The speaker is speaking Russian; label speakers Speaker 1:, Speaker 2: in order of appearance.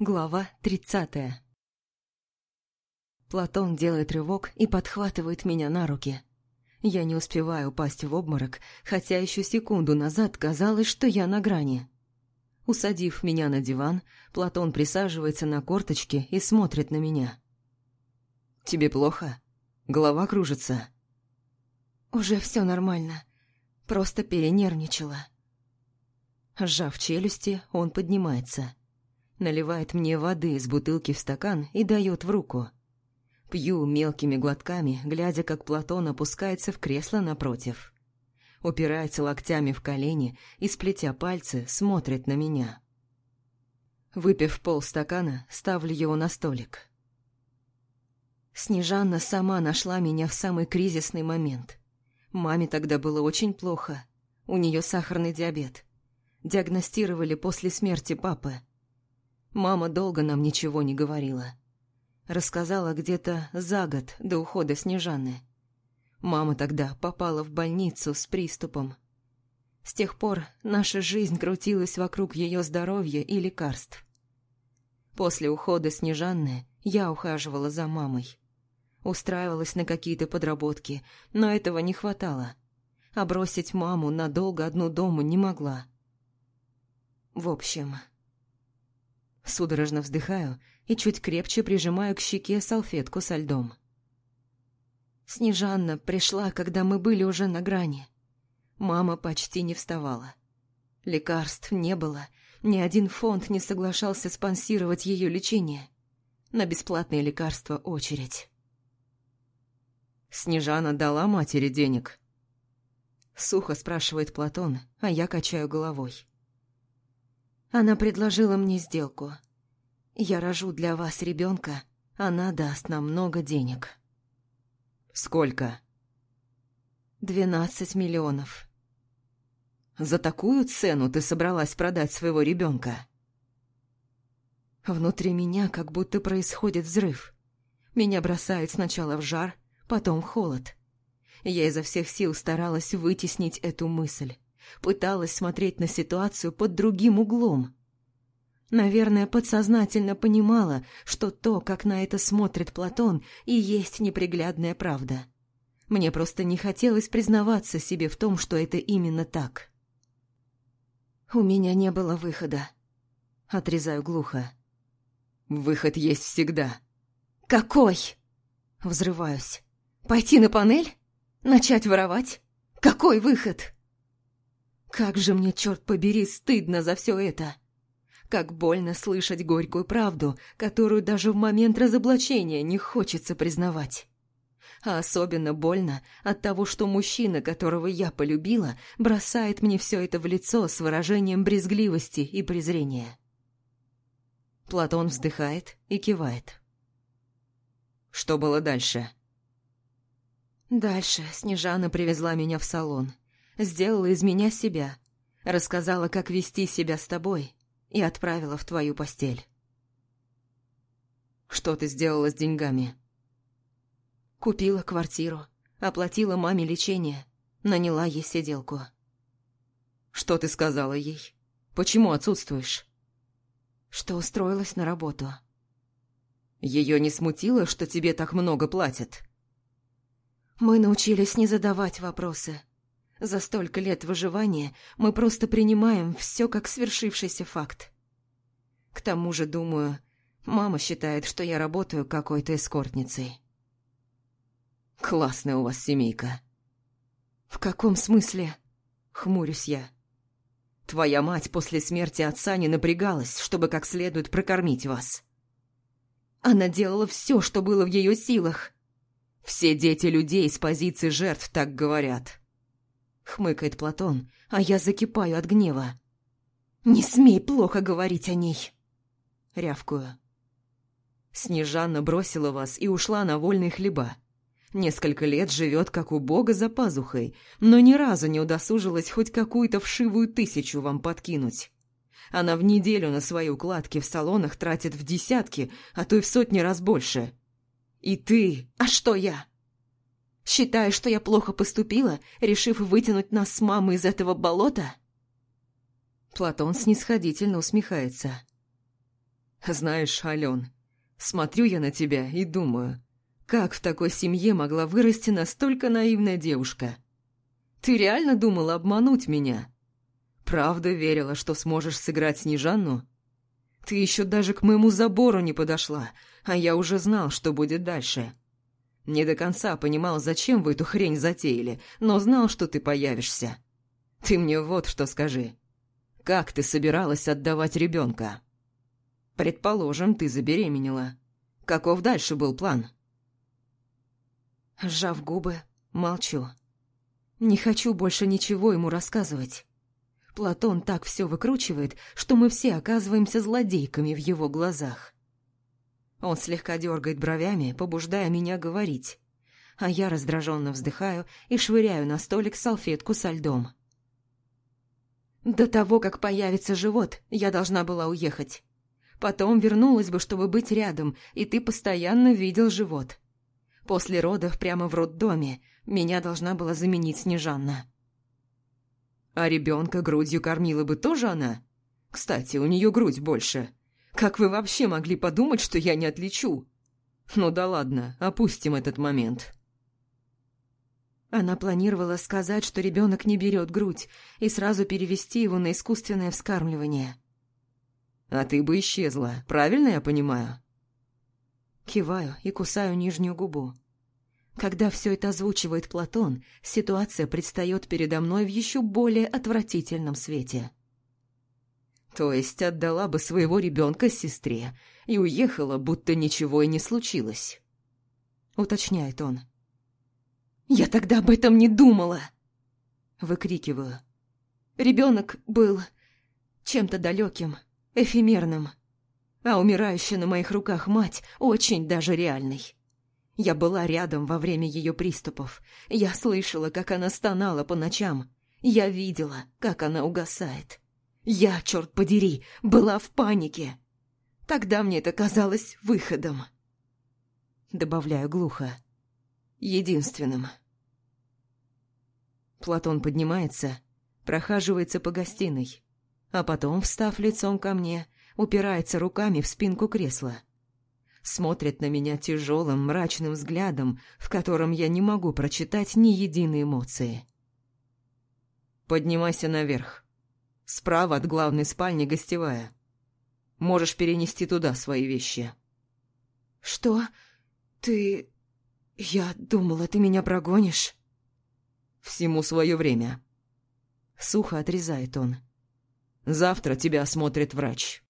Speaker 1: Глава тридцатая Платон делает рывок и подхватывает меня на руки. Я не успеваю упасть в обморок, хотя еще секунду назад казалось, что я на грани. Усадив меня на диван, Платон присаживается на корточки и смотрит на меня. «Тебе плохо? Голова кружится?» «Уже все нормально. Просто перенервничала». Сжав челюсти, он поднимается. Наливает мне воды из бутылки в стакан и дает в руку. Пью мелкими глотками, глядя, как Платон опускается в кресло напротив. Упирается локтями в колени и, сплетя пальцы, смотрит на меня. Выпив полстакана, ставлю его на столик. Снежанна сама нашла меня в самый кризисный момент. Маме тогда было очень плохо. У нее сахарный диабет диагностировали после смерти папы. Мама долго нам ничего не говорила. Рассказала где-то за год до ухода Снежаны. Мама тогда попала в больницу с приступом. С тех пор наша жизнь крутилась вокруг ее здоровья и лекарств. После ухода Снежанны я ухаживала за мамой. Устраивалась на какие-то подработки, но этого не хватало. А бросить маму надолго одну дома не могла. В общем... Судорожно вздыхаю и чуть крепче прижимаю к щеке салфетку со льдом. Снежанна пришла, когда мы были уже на грани. Мама почти не вставала. Лекарств не было, ни один фонд не соглашался спонсировать ее лечение. На бесплатные лекарства очередь. «Снежана дала матери денег?» Сухо спрашивает Платон, а я качаю головой. Она предложила мне сделку. Я рожу для вас ребенка, она даст нам много денег. Сколько? Двенадцать миллионов. За такую цену ты собралась продать своего ребенка? Внутри меня как будто происходит взрыв. Меня бросает сначала в жар, потом в холод. Я изо всех сил старалась вытеснить эту мысль пыталась смотреть на ситуацию под другим углом. Наверное, подсознательно понимала, что то, как на это смотрит Платон, и есть неприглядная правда. Мне просто не хотелось признаваться себе в том, что это именно так. «У меня не было выхода», — отрезаю глухо. «Выход есть всегда». «Какой?» — взрываюсь. «Пойти на панель? Начать воровать? Какой выход?» Как же мне, черт побери, стыдно за все это! Как больно слышать горькую правду, которую даже в момент разоблачения не хочется признавать. А особенно больно от того, что мужчина, которого я полюбила, бросает мне все это в лицо с выражением брезгливости и презрения. Платон вздыхает и кивает. Что было дальше? Дальше Снежана привезла меня в салон сделала из меня себя, рассказала, как вести себя с тобой, и отправила в твою постель. Что ты сделала с деньгами? Купила квартиру, оплатила маме лечение, наняла ей сиделку. Что ты сказала ей? Почему отсутствуешь? Что устроилась на работу. Ее не смутило, что тебе так много платят? Мы научились не задавать вопросы, за столько лет выживания мы просто принимаем все как свершившийся факт. К тому же, думаю, мама считает, что я работаю какой-то эскортницей. Классная у вас семейка. В каком смысле? Хмурюсь я. Твоя мать после смерти отца не напрягалась, чтобы как следует прокормить вас. Она делала все, что было в ее силах. Все дети людей с позиции жертв так говорят. — хмыкает Платон, а я закипаю от гнева. «Не смей плохо говорить о ней!» — рявкую. Снежанна бросила вас и ушла на вольные хлеба. Несколько лет живет, как у бога, за пазухой, но ни разу не удосужилась хоть какую-то вшивую тысячу вам подкинуть. Она в неделю на свои укладки в салонах тратит в десятки, а то и в сотни раз больше. И ты... А что я? Считаешь, что я плохо поступила, решив вытянуть нас с мамой из этого болота?» Платон снисходительно усмехается. Знаешь, Ален, смотрю я на тебя и думаю, как в такой семье могла вырасти настолько наивная девушка? Ты реально думала обмануть меня? Правда верила, что сможешь сыграть Снежанну? Ты еще даже к моему забору не подошла, а я уже знал, что будет дальше. Не до конца понимал, зачем вы эту хрень затеяли, но знал, что ты появишься. Ты мне вот что скажи. Как ты собиралась отдавать ребенка? Предположим, ты забеременела. Каков дальше был план? Сжав губы, молчу. Не хочу больше ничего ему рассказывать. Платон так все выкручивает, что мы все оказываемся злодейками в его глазах. Он слегка дергает бровями, побуждая меня говорить, а я раздраженно вздыхаю и швыряю на столик салфетку со льдом. До того, как появится живот, я должна была уехать. Потом вернулась бы, чтобы быть рядом, и ты постоянно видел живот. После родов прямо в роддоме меня должна была заменить Снежанна. А ребенка грудью кормила бы тоже она? Кстати, у нее грудь больше. Как вы вообще могли подумать, что я не отличу? Ну да ладно, опустим этот момент. Она планировала сказать, что ребенок не берет грудь, и сразу перевести его на искусственное вскармливание. А ты бы исчезла, правильно я понимаю? Киваю и кусаю нижнюю губу. Когда все это озвучивает Платон, ситуация предстает передо мной в еще более отвратительном свете. То есть отдала бы своего ребенка сестре и уехала, будто ничего и не случилось. Уточняет он. «Я тогда об этом не думала!» Выкрикиваю. Ребенок был чем-то далеким, эфемерным, а умирающая на моих руках мать очень даже реальной. Я была рядом во время ее приступов. Я слышала, как она стонала по ночам. Я видела, как она угасает. Я, черт подери, была в панике. Тогда мне это казалось выходом. Добавляю глухо. Единственным. Платон поднимается, прохаживается по гостиной, а потом, встав лицом ко мне, упирается руками в спинку кресла смотрит на меня тяжелым, мрачным взглядом, в котором я не могу прочитать ни единой эмоции. «Поднимайся наверх. Справа от главной спальни гостевая. Можешь перенести туда свои вещи». «Что? Ты... Я думала, ты меня прогонишь». «Всему свое время». Сухо отрезает он. «Завтра тебя осмотрит врач».